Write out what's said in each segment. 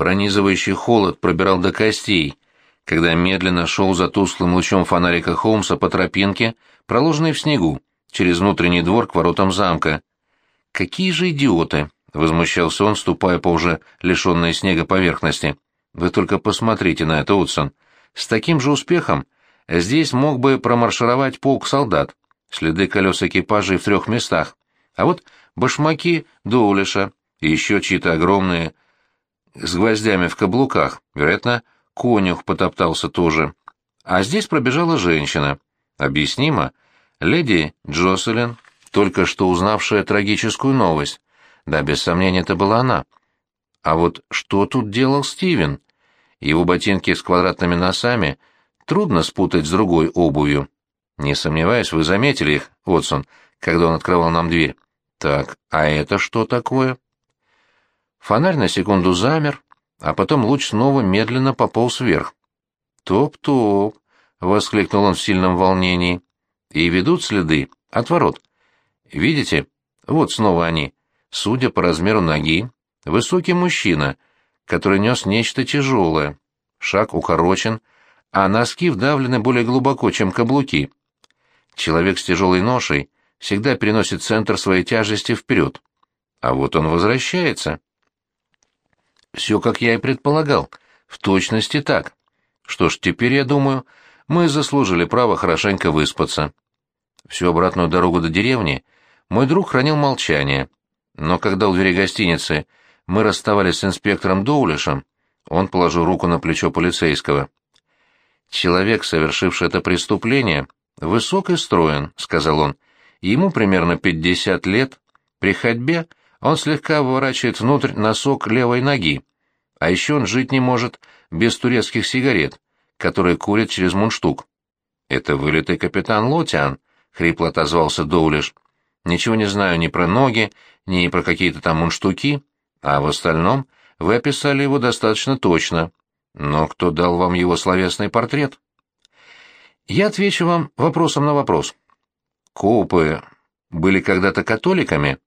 Пронизывающий холод пробирал до костей, когда медленно шел за тусклым лучом фонарика Холмса по тропинке, проложенной в снегу, через внутренний двор к воротам замка. «Какие же идиоты!» — возмущался он, ступая по уже лишенной снега поверхности. «Вы только посмотрите на это, Утсон. С таким же успехом здесь мог бы промаршировать полк солдат, следы колес экипажей в трех местах. А вот башмаки Доулиша и еще чьи-то огромные, с гвоздями в каблуках, вероятно, конюх потоптался тоже. А здесь пробежала женщина. Объяснимо, леди Джоселин, только что узнавшая трагическую новость. Да, без сомнения, это была она. А вот что тут делал Стивен? Его ботинки с квадратными носами трудно спутать с другой обувью. Не сомневаюсь, вы заметили их, Отсон, когда он открывал нам дверь. Так, а это что такое? Фонарь на секунду замер, а потом луч снова медленно пополз вверх. «Топ-топ!» — воскликнул он в сильном волнении. «И ведут следы от ворот. Видите? Вот снова они. Судя по размеру ноги, высокий мужчина, который нес нечто тяжелое. Шаг укорочен, а носки вдавлены более глубоко, чем каблуки. Человек с тяжелой ношей всегда переносит центр своей тяжести вперед. А вот он возвращается. Все, как я и предполагал, в точности так. Что ж, теперь, я думаю, мы заслужили право хорошенько выспаться. Всю обратную дорогу до деревни мой друг хранил молчание, но когда у двери гостиницы мы расставались с инспектором Доулишем, он положил руку на плечо полицейского. «Человек, совершивший это преступление, высок и строен», — сказал он. «Ему примерно пятьдесят лет. При ходьбе он слегка выворачивает внутрь носок левой ноги. А еще он жить не может без турецких сигарет, которые курят через мундштук. «Это вылитый капитан Лотиан», — хрипло отозвался Доулиш. «Ничего не знаю ни про ноги, ни про какие-то там мундштуки, а в остальном вы описали его достаточно точно. Но кто дал вам его словесный портрет?» «Я отвечу вам вопросом на вопрос. Коупы были когда-то католиками?»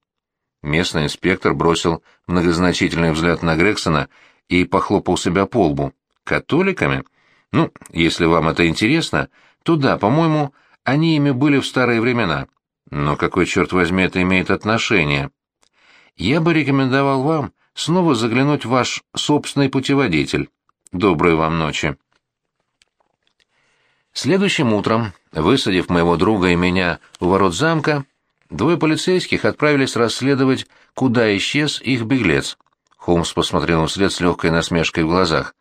Местный инспектор бросил многозначительный взгляд на Грексона и похлопал себя по лбу. «Католиками? Ну, если вам это интересно, то да, по-моему, они ими были в старые времена. Но какой, черт возьми, это имеет отношение? Я бы рекомендовал вам снова заглянуть в ваш собственный путеводитель. Доброй вам ночи». Следующим утром, высадив моего друга и меня у ворот замка, Двое полицейских отправились расследовать, куда исчез их беглец. Холмс посмотрел вслед с легкой насмешкой в глазах.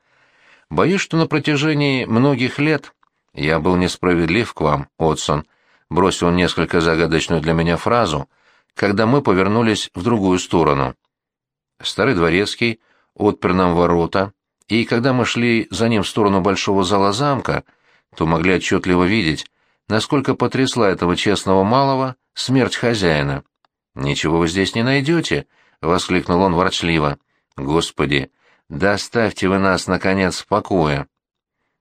«Боюсь, что на протяжении многих лет я был несправедлив к вам, Отсон», — бросил он несколько загадочную для меня фразу, когда мы повернулись в другую сторону. Старый дворецкий отпер нам ворота, и когда мы шли за ним в сторону большого зала замка, то могли отчетливо видеть, насколько потрясла этого честного малого смерть хозяина. «Ничего вы здесь не найдете», — воскликнул он ворчливо. «Господи, доставьте вы нас, наконец, в покое».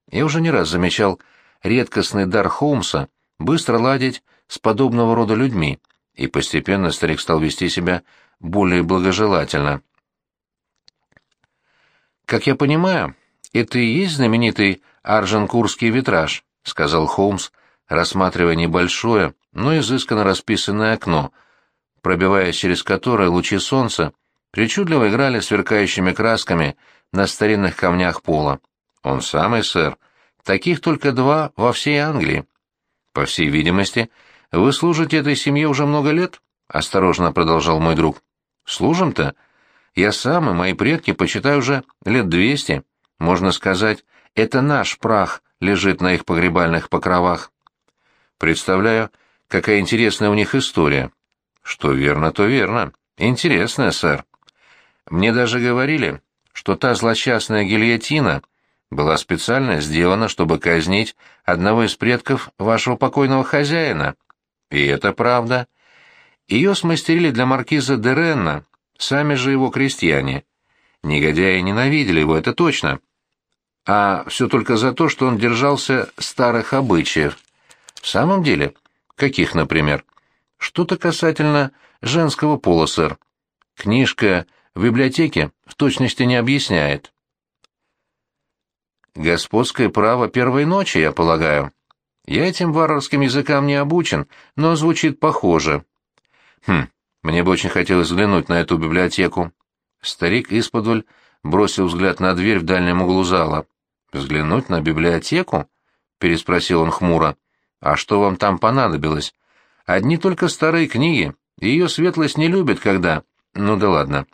Я уже не раз замечал редкостный дар Холмса быстро ладить с подобного рода людьми, и постепенно старик стал вести себя более благожелательно. «Как я понимаю, это и есть знаменитый Арженкурский витраж», — сказал Холмс, рассматривая небольшое, но изысканно расписанное окно, пробиваясь через которое лучи солнца причудливо играли сверкающими красками на старинных камнях пола. Он самый, сэр. Таких только два во всей Англии. По всей видимости, вы служите этой семье уже много лет? Осторожно продолжал мой друг. Служим-то? Я сам и мои предки, почитаю, уже лет двести. Можно сказать, это наш прах лежит на их погребальных покровах. Представляю, какая интересная у них история. Что верно, то верно. Интересная, сэр. Мне даже говорили, что та злосчастная гильотина была специально сделана, чтобы казнить одного из предков вашего покойного хозяина. И это правда. Ее смастерили для маркиза де Ренна, сами же его крестьяне. Негодяи ненавидели его, это точно. А все только за то, что он держался старых обычаев. В самом деле? Каких, например? Что-то касательно женского пола, сэр. Книжка в библиотеке в точности не объясняет. Господское право первой ночи, я полагаю. Я этим варварским языкам не обучен, но звучит похоже. Хм, мне бы очень хотелось взглянуть на эту библиотеку. Старик исподволь бросил взгляд на дверь в дальнем углу зала. «Взглянуть на библиотеку?» — переспросил он хмуро. «А что вам там понадобилось? Одни только старые книги. Ее светлость не любит, когда...» «Ну да ладно».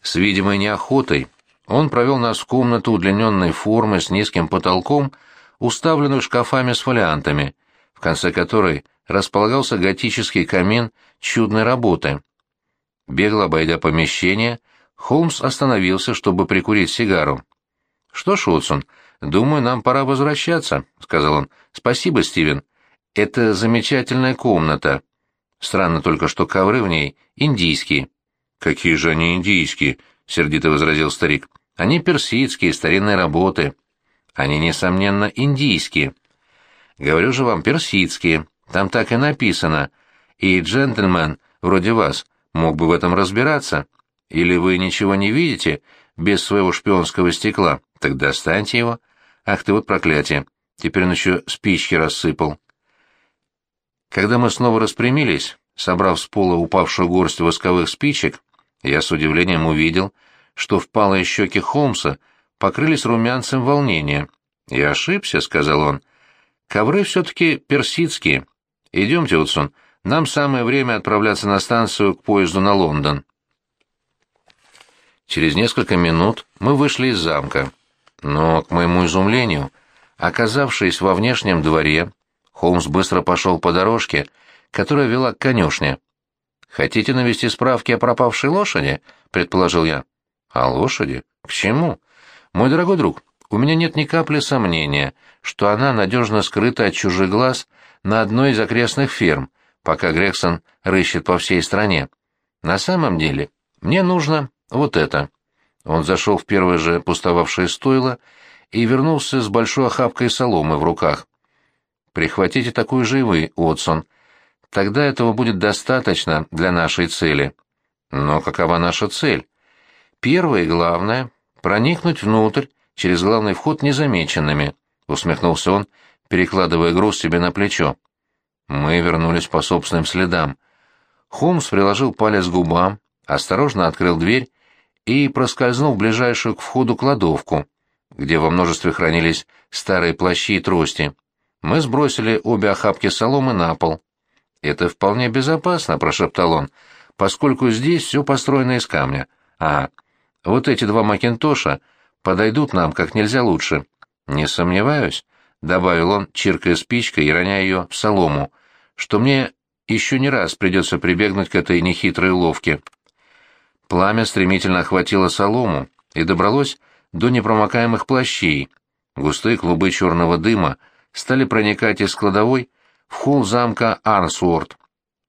С видимой неохотой он провел нас в комнату удлиненной формы с низким потолком, уставленную шкафами с фолиантами, в конце которой располагался готический камин чудной работы. Бегло обойдя помещение, Холмс остановился, чтобы прикурить сигару. «Что ж, Уотсон, думаю, нам пора возвращаться», — сказал он. «Спасибо, Стивен. Это замечательная комната. Странно только, что ковры в ней индийские». «Какие же они индийские?» — сердито возразил старик. «Они персидские, старинные работы. Они, несомненно, индийские. Говорю же вам, персидские. Там так и написано. И джентльмен, вроде вас, мог бы в этом разбираться. Или вы ничего не видите без своего шпионского стекла? Так достаньте его. Ах ты вот проклятие. Теперь он еще спички рассыпал. Когда мы снова распрямились, собрав с пола упавшую горсть восковых спичек, я с удивлением увидел, что впалые щеки Холмса покрылись румянцем волнения. «Я ошибся», — сказал он. «Ковры все-таки персидские. Идемте, Утсон, нам самое время отправляться на станцию к поезду на Лондон». Через несколько минут мы вышли из замка. Но, к моему изумлению, оказавшись во внешнем дворе, Холмс быстро пошел по дорожке, которая вела к конюшне. «Хотите навести справки о пропавшей лошади?» — предположил я. «О лошади? К чему?» «Мой дорогой друг, у меня нет ни капли сомнения, что она надежно скрыта от чужих глаз на одной из окрестных ферм, пока Грексон рыщет по всей стране. На самом деле, мне нужно вот это». Он зашел в первое же пустовавшее стойло и вернулся с большой охапкой соломы в руках. «Прихватите такую же и вы, Уотсон. Тогда этого будет достаточно для нашей цели». «Но какова наша цель?» «Первое и главное — проникнуть внутрь через главный вход незамеченными», — усмехнулся он, перекладывая груз себе на плечо. Мы вернулись по собственным следам. Холмс приложил палец к губам, осторожно открыл дверь и проскользнул в ближайшую к входу кладовку, где во множестве хранились старые плащи и трости. Мы сбросили обе охапки соломы на пол. «Это вполне безопасно», — прошептал он, — «поскольку здесь все построено из камня. А, вот эти два макинтоша подойдут нам как нельзя лучше». «Не сомневаюсь», — добавил он, чиркая спичкой и роняя ее в солому, — «что мне еще не раз придется прибегнуть к этой нехитрой ловке». Пламя стремительно охватило солому и добралось до непромокаемых плащей. Густые клубы черного дыма стали проникать из кладовой в холл замка Арнсуорт,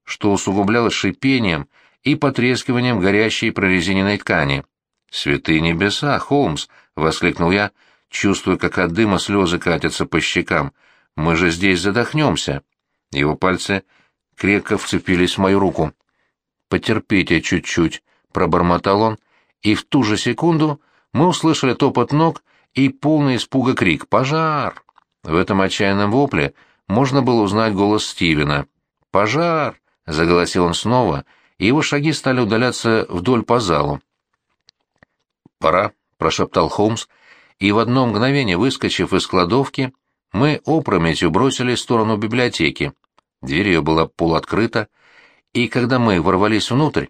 что усугублялось шипением и потрескиванием горящей прорезиненной ткани. «Святые небеса, Холмс!» — воскликнул я, чувствуя, как от дыма слезы катятся по щекам. «Мы же здесь задохнемся!» Его пальцы крепко вцепились в мою руку. «Потерпите чуть-чуть», — пробормотал он, и в ту же секунду мы услышали топот ног и полный испуга крик «Пожар!». В этом отчаянном вопле можно было узнать голос Стивена. «Пожар!» — заголосил он снова, и его шаги стали удаляться вдоль по залу. «Пора», — прошептал Холмс, и в одно мгновение, выскочив из кладовки, мы опрометью бросились в сторону библиотеки. Дверь ее была полуоткрыта, и когда мы ворвались внутрь,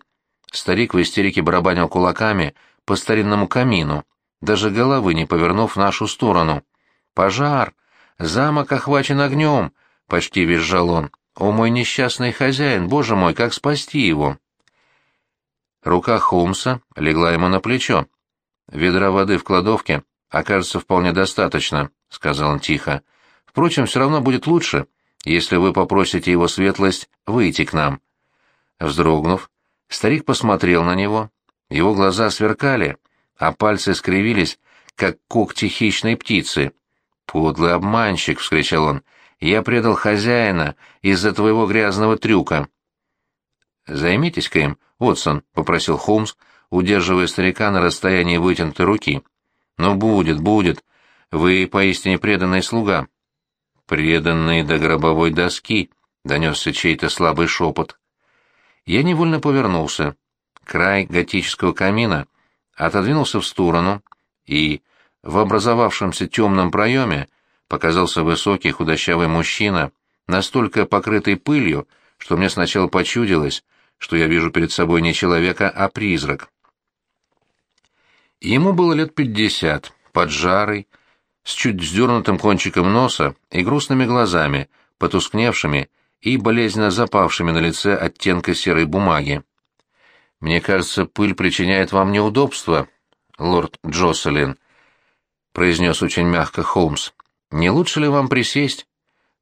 старик в истерике барабанил кулаками по старинному камину, даже головы не повернув в нашу сторону. «Пожар! Замок охвачен огнем!» — почти визжал он. «О, мой несчастный хозяин, боже мой, как спасти его?» Рука Холмса легла ему на плечо. «Ведра воды в кладовке окажется вполне достаточно», — сказал он тихо. «Впрочем, все равно будет лучше, если вы попросите его светлость выйти к нам». Вздрогнув, старик посмотрел на него. Его глаза сверкали, а пальцы скривились, как когти хищной птицы. «Подлый обманщик!» — вскричал он. «Я предал хозяина из-за твоего грязного трюка». «Займитесь-ка им, Отсон», — попросил Холмс, удерживая старика на расстоянии вытянутой руки. «Ну, будет, будет. Вы поистине преданный слуга». «Преданный до гробовой доски», — донесся чей-то слабый шепот. Я невольно повернулся. Край готического камина отодвинулся в сторону, и в образовавшемся темном проеме показался высокий худощавый мужчина, настолько покрытый пылью, что мне сначала почудилось, что я вижу перед собой не человека, а призрак. Ему было лет пятьдесят, поджарый, с чуть вздернутым кончиком носа и грустными глазами, потускневшими и болезненно запавшими на лице оттенка серой бумаги. «Мне кажется, пыль причиняет вам неудобства, лорд Джоселин», — произнес очень мягко Холмс. «Не лучше ли вам присесть?»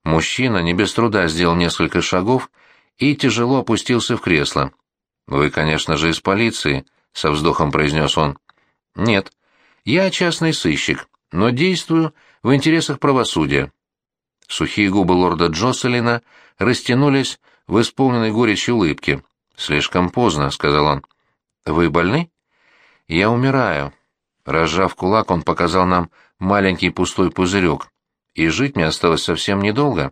Мужчина не без труда сделал несколько шагов и тяжело опустился в кресло. «Вы, конечно же, из полиции», — со вздохом произнес он. «Нет, я частный сыщик, но действую в интересах правосудия». Сухие губы лорда Джоселина растянулись в исполненной горечи улыбке. «Слишком поздно», — сказал он. «Вы больны?» «Я умираю». Разжав кулак, он показал нам маленький пустой пузырек. «И жить мне осталось совсем недолго.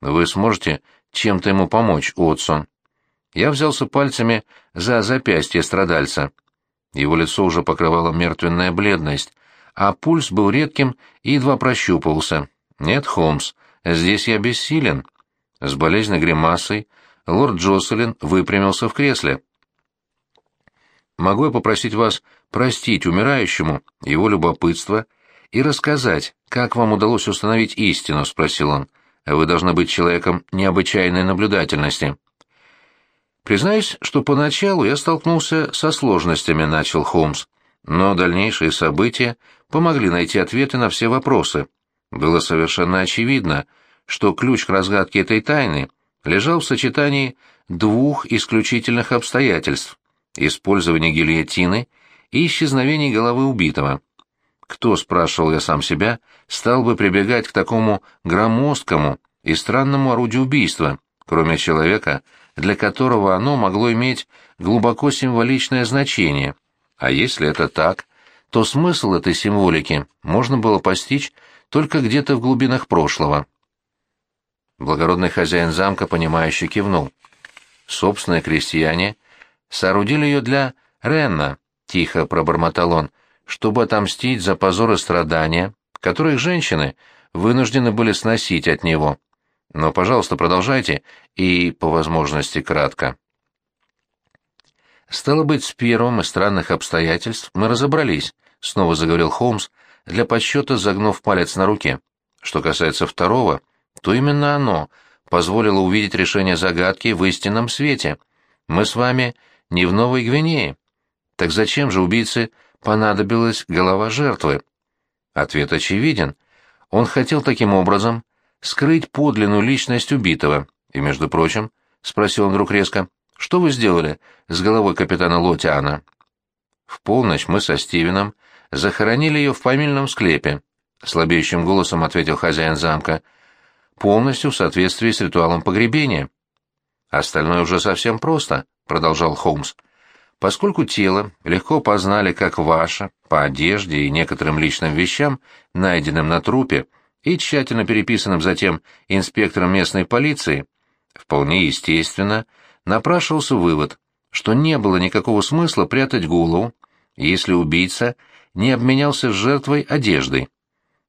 Вы сможете чем-то ему помочь, Уотсон?» Я взялся пальцами за запястье страдальца. Его лицо уже покрывала мертвенная бледность, а пульс был редким и едва прощупывался. «Нет, Холмс, здесь я бессилен». С болезненной гримасой лорд Джоселин выпрямился в кресле. «Могу я попросить вас простить умирающему его любопытство и рассказать, как вам удалось установить истину?» — спросил он. «Вы должны быть человеком необычайной наблюдательности». «Признаюсь, что поначалу я столкнулся со сложностями», — начал Холмс. «Но дальнейшие события помогли найти ответы на все вопросы. Было совершенно очевидно, что ключ к разгадке этой тайны лежал в сочетании двух исключительных обстоятельств – использования гильотины и исчезновения головы убитого. Кто, спрашивал я сам себя, стал бы прибегать к такому громоздкому и странному орудию убийства, кроме человека, для которого оно могло иметь глубоко символичное значение. А если это так, то смысл этой символики можно было постичь только где-то в глубинах прошлого. Благородный хозяин замка, понимающе кивнул. Собственные крестьяне соорудили ее для Ренна, тихо пробормотал он, чтобы отомстить за позор и страдания, которые женщины вынуждены были сносить от него. Но, пожалуйста, продолжайте, и, по возможности, кратко. «Стало быть, с первым из странных обстоятельств мы разобрались», — снова заговорил Холмс, для подсчета загнув палец на руке. Что касается второго, то именно оно позволило увидеть решение загадки в истинном свете. Мы с вами не в Новой Гвинее. Так зачем же убийце понадобилась голова жертвы? Ответ очевиден. Он хотел таким образом скрыть подлинную личность убитого. И, между прочим, — спросил он вдруг резко, — что вы сделали с головой капитана Лотиана? В полночь мы со Стивеном захоронили ее в фамильном склепе, — слабеющим голосом ответил хозяин замка, — полностью в соответствии с ритуалом погребения. Остальное уже совсем просто, — продолжал Холмс. Поскольку тело легко познали как ваше, по одежде и некоторым личным вещам, найденным на трупе, и тщательно переписанным затем инспектором местной полиции, вполне естественно напрашивался вывод, что не было никакого смысла прятать голову, если убийца не обменялся с жертвой одеждой.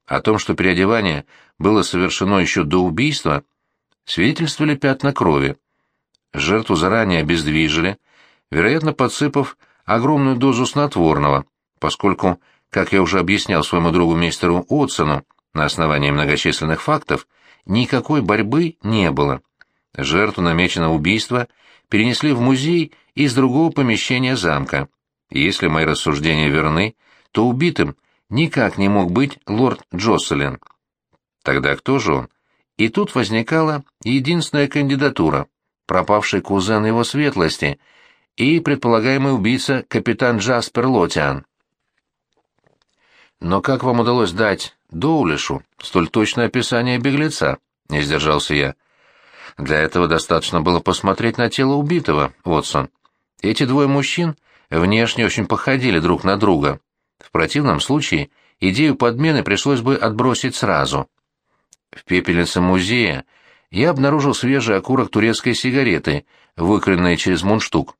О том, что переодевание было совершено еще до убийства, свидетельствовали пятна крови. Жертву заранее обездвижили, вероятно, подсыпав огромную дозу снотворного, поскольку, как я уже объяснял своему другу мистеру Отсону, на основании многочисленных фактов, никакой борьбы не было. Жертву намеченного убийства перенесли в музей из другого помещения замка. Если мои рассуждения верны, то убитым никак не мог быть лорд Джоселин. Тогда кто же он? И тут возникала единственная кандидатура — пропавший кузен его светлости и предполагаемый убийца капитан Джаспер Лотиан. «Но как вам удалось дать Доулишу столь точное описание беглеца?» — не сдержался я. «Для этого достаточно было посмотреть на тело убитого, Вотсон. Эти двое мужчин внешне очень походили друг на друга. В противном случае идею подмены пришлось бы отбросить сразу. В пепельнице музея я обнаружил свежий окурок турецкой сигареты, выкройенной через мундштук.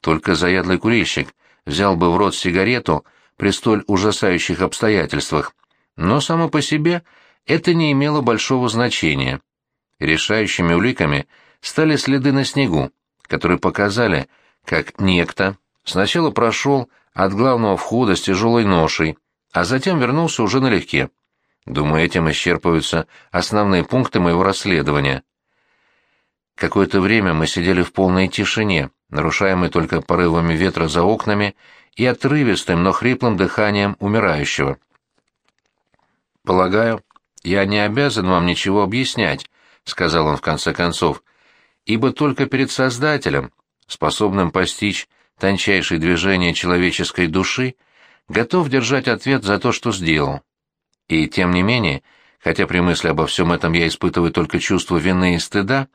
Только заядлый курильщик взял бы в рот сигарету при столь ужасающих обстоятельствах, но само по себе это не имело большого значения. Решающими уликами стали следы на снегу, которые показали, как некто сначала прошел от главного входа с тяжелой ношей, а затем вернулся уже налегке. Думаю, этим исчерпываются основные пункты моего расследования. Какое-то время мы сидели в полной тишине, нарушаемой только порывами ветра за окнами и отрывистым, но хриплым дыханием умирающего. «Полагаю, я не обязан вам ничего объяснять», — сказал он в конце концов, «ибо только перед Создателем, способным постичь тончайшие движения человеческой души, готов держать ответ за то, что сделал. И тем не менее, хотя при мысли обо всем этом я испытываю только чувство вины и стыда,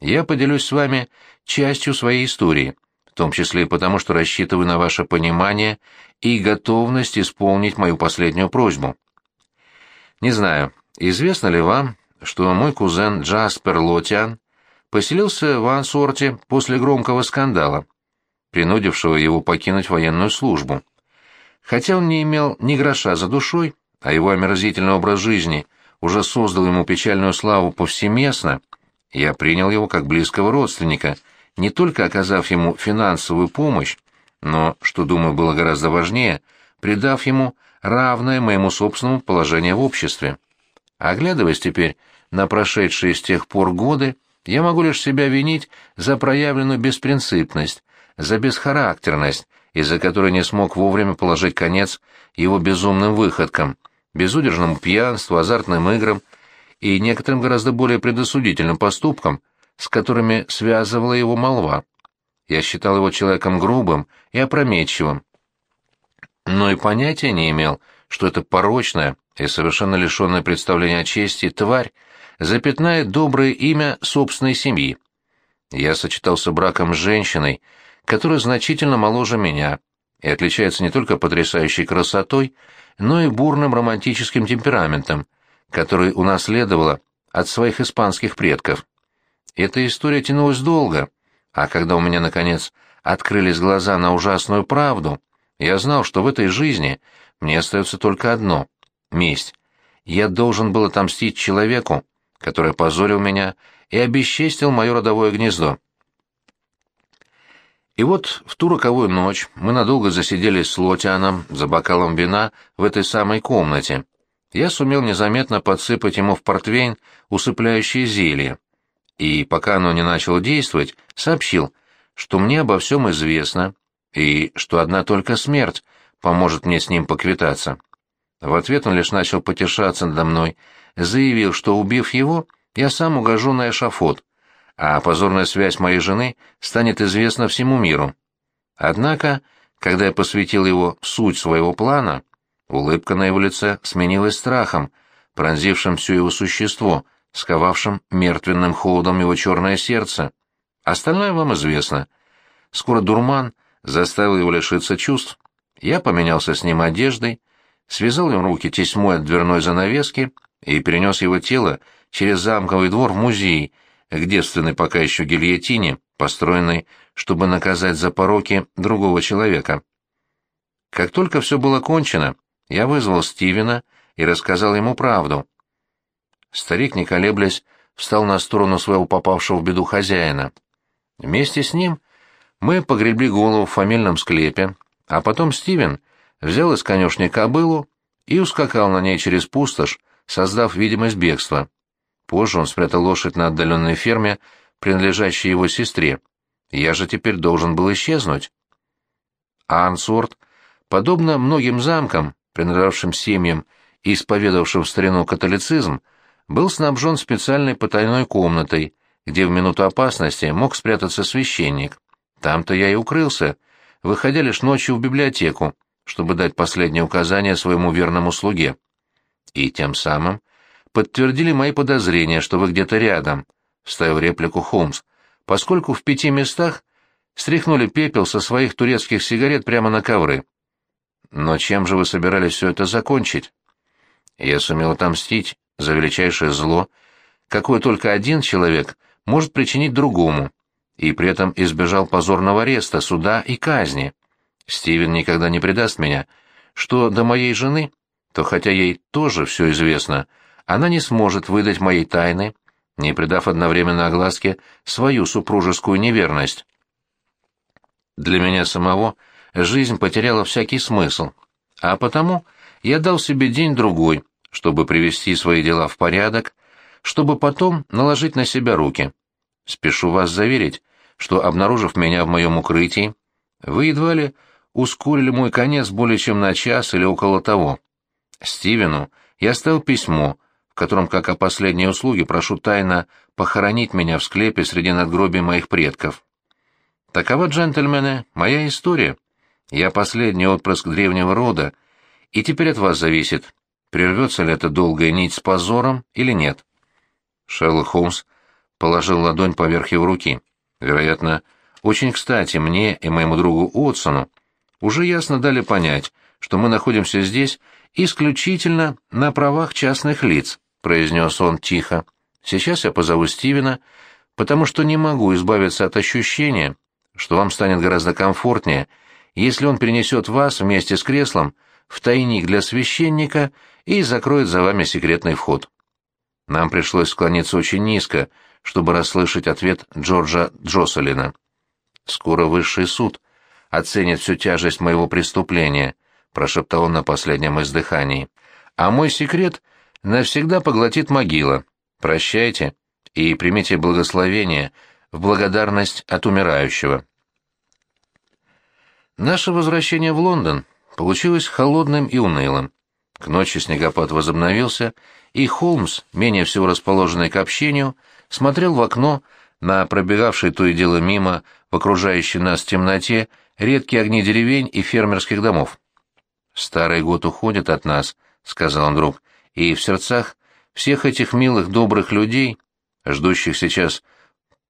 я поделюсь с вами частью своей истории, в том числе и потому, что рассчитываю на ваше понимание и готовность исполнить мою последнюю просьбу. Не знаю, известно ли вам, что мой кузен Джаспер Лотиан поселился в Ансорте после громкого скандала, принудившего его покинуть военную службу. Хотя он не имел ни гроша за душой, а его омерзительный образ жизни уже создал ему печальную славу повсеместно, я принял его как близкого родственника, не только оказав ему финансовую помощь, но, что, думаю, было гораздо важнее, придав ему равное моему собственному положение в обществе. Оглядываясь теперь на прошедшие с тех пор годы, я могу лишь себя винить за проявленную беспринципность, за бесхарактерность, из-за которой не смог вовремя положить конец его безумным выходкам, безудержному пьянству, азартным играм и некоторым гораздо более предосудительным поступкам, с которыми связывала его молва. Я считал его человеком грубым и опрометчивым, но и понятия не имел, что эта порочная и совершенно лишенная представления о чести тварь запятнает доброе имя собственной семьи. Я сочетался браком с женщиной, которая значительно моложе меня и отличается не только потрясающей красотой, но и бурным романтическим темпераментом, который унаследовала от своих испанских предков. Эта история тянулась долго, а когда у меня, наконец, открылись глаза на ужасную правду, я знал, что в этой жизни мне остается только одно — месть. Я должен был отомстить человеку, который позорил меня и обесчестил мое родовое гнездо. И вот в ту роковую ночь мы надолго засиделись с Лотианом за бокалом вина в этой самой комнате. Я сумел незаметно подсыпать ему в портвейн усыпляющее зелье. И пока оно не начало действовать, сообщил, что мне обо всем известно, и что одна только смерть поможет мне с ним поквитаться. В ответ он лишь начал потешаться надо мной, заявил, что, убив его, я сам угожу на эшафот, а позорная связь моей жены станет известна всему миру. Однако, когда я посвятил его суть своего плана, улыбка на его лице сменилась страхом, пронзившим все его существо, сковавшим мертвенным холодом его черное сердце. Остальное вам известно. Скоро дурман заставил его лишиться чувств. Я поменялся с ним одеждой, связал им руки тесьмой от дверной занавески и перенес его тело через замковый двор в музей, к девственной пока еще гильотине, построенной, чтобы наказать за пороки другого человека. Как только все было кончено, я вызвал Стивена и рассказал ему правду. Старик, не колеблясь, встал на сторону своего попавшего в беду хозяина. Вместе с ним мы погребли голову в фамильном склепе, а потом Стивен взял из конюшни кобылу и ускакал на ней через пустошь, создав видимость бегства. Позже он спрятал лошадь на отдаленной ферме, принадлежащей его сестре. Я же теперь должен был исчезнуть. А Ансорт, подобно многим замкам, принадлежавшим семьям и исповедовавшим в старину католицизм, был снабжен специальной потайной комнатой, где в минуту опасности мог спрятаться священник. Там-то я и укрылся, выходя лишь ночью в библиотеку, чтобы дать последнее указание своему верному слуге. И тем самым подтвердили мои подозрения, что вы где-то рядом», — вставил реплику Холмс, «поскольку в пяти местах стряхнули пепел со своих турецких сигарет прямо на ковры». Но чем же вы собирались все это закончить? Я сумел отомстить за величайшее зло, какое только один человек может причинить другому, и при этом избежал позорного ареста, суда и казни. Стивен никогда не предаст меня. Что до моей жены, то хотя ей тоже все известно, она не сможет выдать моей тайны, не придав одновременно огласке свою супружескую неверность. Для меня самого жизнь потеряла всякий смысл, а потому я дал себе день-другой, чтобы привести свои дела в порядок, чтобы потом наложить на себя руки. Спешу вас заверить, что, обнаружив меня в моем укрытии, вы едва ли ускорили мой конец более чем на час или около того. Стивену я оставил письмо, котором, как о последней услуге, прошу тайно похоронить меня в склепе среди надгробий моих предков. Такова, джентльмены, моя история. Я последний отпрыск древнего рода, и теперь от вас зависит, прервется ли эта долгая нить с позором или нет. Шерлок Холмс положил ладонь поверх его руки. Вероятно, очень кстати мне и моему другу Уотсону уже ясно дали понять, что мы находимся здесь исключительно на правах частных лиц, произнес он тихо. Сейчас я позову Стивена, потому что не могу избавиться от ощущения, что вам станет гораздо комфортнее, если он перенесет вас вместе с креслом в тайник для священника и закроет за вами секретный вход. Нам пришлось склониться очень низко, чтобы расслышать ответ Джорджа Джоселина. «Скоро высший суд оценит всю тяжесть моего преступления», — прошептал он на последнем издыхании. «А мой секрет навсегда поглотит могила. Прощайте и примите благословение в благодарность от умирающего». Наше возвращение в Лондон получилось холодным и унылым. К ночи снегопад возобновился, и Холмс, менее всего расположенный к общению, смотрел в окно на пробегавшие то и дело мимо в окружающей нас темноте редкие огни деревень и фермерских домов. «Старый год уходит от нас», — сказал он друг, — «и в сердцах всех этих милых добрых людей, ждущих сейчас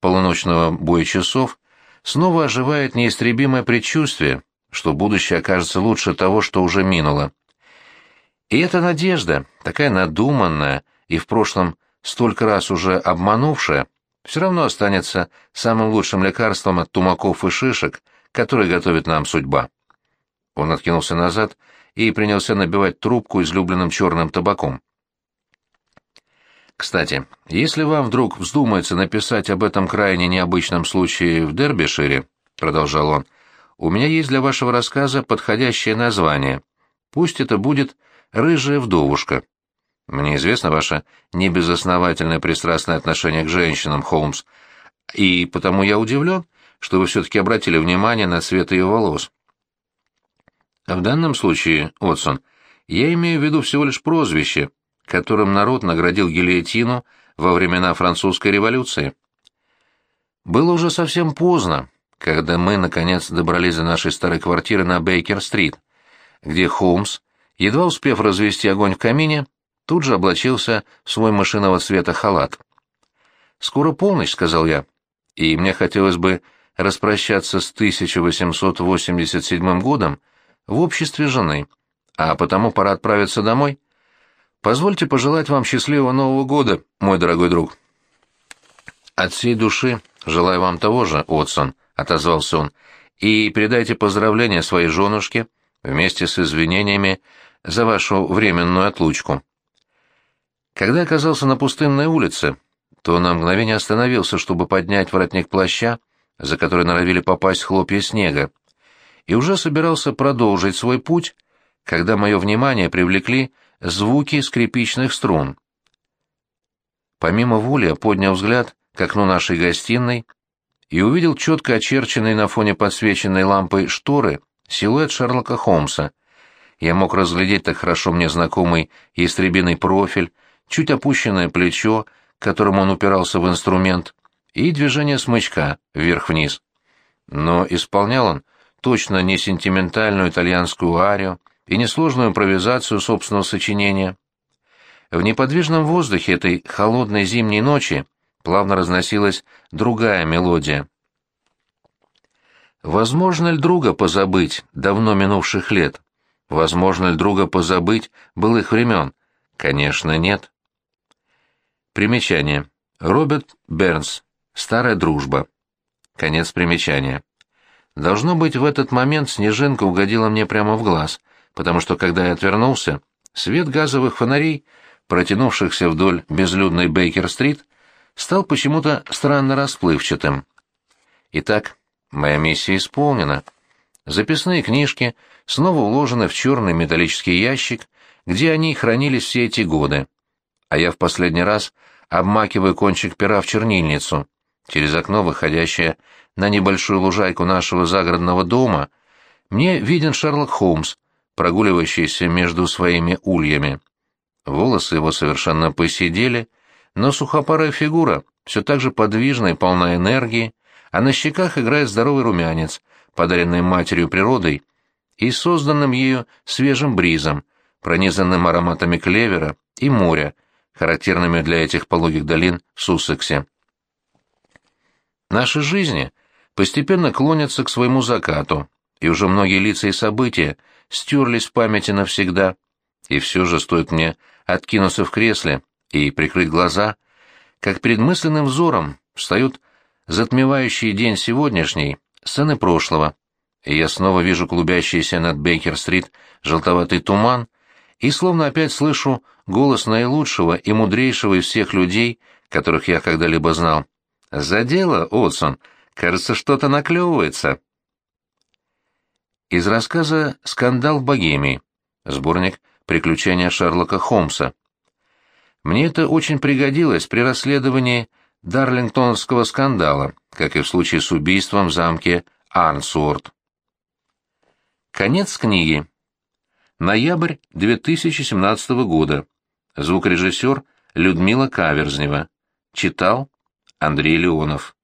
полуночного боя часов, снова оживает неистребимое предчувствие, что будущее окажется лучше того, что уже минуло. И эта надежда, такая надуманная и в прошлом столько раз уже обманувшая, все равно останется самым лучшим лекарством от тумаков и шишек, которые готовит нам судьба. Он откинулся назад и принялся набивать трубку излюбленным черным табаком. Кстати, если вам вдруг вздумается написать об этом крайне необычном случае в Дербишире, продолжал он, у меня есть для вашего рассказа подходящее название. Пусть это будет «Рыжая вдовушка». Мне известно ваше небезосновательное пристрастное отношение к женщинам, Холмс, и потому я удивлен, что вы все-таки обратили внимание на цвет ее волос. В данном случае, Отсон, я имею в виду всего лишь прозвище, которым народ наградил гильотину во времена французской революции. Было уже совсем поздно, когда мы, наконец, добрались до нашей старой квартиры на Бейкер-стрит, где Холмс, едва успев развести огонь в камине, тут же облачился в свой машинного цвета халат. «Скоро полночь», — сказал я, — «и мне хотелось бы распрощаться с 1887 годом в обществе жены, а потому пора отправиться домой». Позвольте пожелать вам счастливого Нового года, мой дорогой друг. От всей души желаю вам того же, Отсон, отозвался он, и передайте поздравления своей женушке вместе с извинениями за вашу временную отлучку. Когда оказался на пустынной улице, то на мгновение остановился, чтобы поднять воротник плаща, за который норовили попасть хлопья снега, и уже собирался продолжить свой путь, когда мое внимание привлекли звуки скрипичных струн. Помимо воли я поднял взгляд к окну нашей гостиной и увидел четко очерченный на фоне подсвеченной лампой шторы силуэт Шерлока Холмса. Я мог разглядеть так хорошо мне знакомый ястребиный профиль, чуть опущенное плечо, которым он упирался в инструмент, и движение смычка вверх-вниз. Но исполнял он точно не сентиментальную итальянскую арию, и несложную импровизацию собственного сочинения. В неподвижном воздухе этой холодной зимней ночи плавно разносилась другая мелодия. Возможно ли друга позабыть давно минувших лет? Возможно ли друга позабыть былых времен? Конечно, нет. Примечание. Роберт Бернс. Старая дружба. Конец примечания. Должно быть, в этот момент снежинка угодила мне прямо в глаз, потому что, когда я отвернулся, свет газовых фонарей, протянувшихся вдоль безлюдной Бейкер-стрит, стал почему-то странно расплывчатым. Итак, моя миссия исполнена. Записные книжки снова уложены в черный металлический ящик, где они хранились все эти годы. А я в последний раз обмакиваю кончик пера в чернильницу. Через окно, выходящее на небольшую лужайку нашего загородного дома, мне виден Шерлок Холмс, прогуливающийся между своими ульями. Волосы его совершенно посидели, но сухопарая фигура все так же подвижна и полна энергии, а на щеках играет здоровый румянец, подаренный матерью природой и созданным ею свежим бризом, пронизанным ароматами клевера и моря, характерными для этих пологих долин в Суссексе. Наши жизни постепенно клонятся к своему закату, и уже многие лица и события стерлись в памяти навсегда, и все же стоит мне откинуться в кресле и прикрыть глаза, как перед мысленным взором встают затмевающий день сегодняшний сцены прошлого, и я снова вижу клубящийся над Бейкер-стрит желтоватый туман, и словно опять слышу голос наилучшего и мудрейшего из всех людей, которых я когда-либо знал. «За дело, Отсон! Кажется, что-то наклевывается!» Из рассказа «Скандал в Богемии», сборник «Приключения Шерлока Холмса». Мне это очень пригодилось при расследовании Дарлингтонского скандала, как и в случае с убийством в замке Арнсуорт. Конец книги. Ноябрь 2017 года. Звукорежиссер Людмила Каверзнева. Читал Андрей Леонов.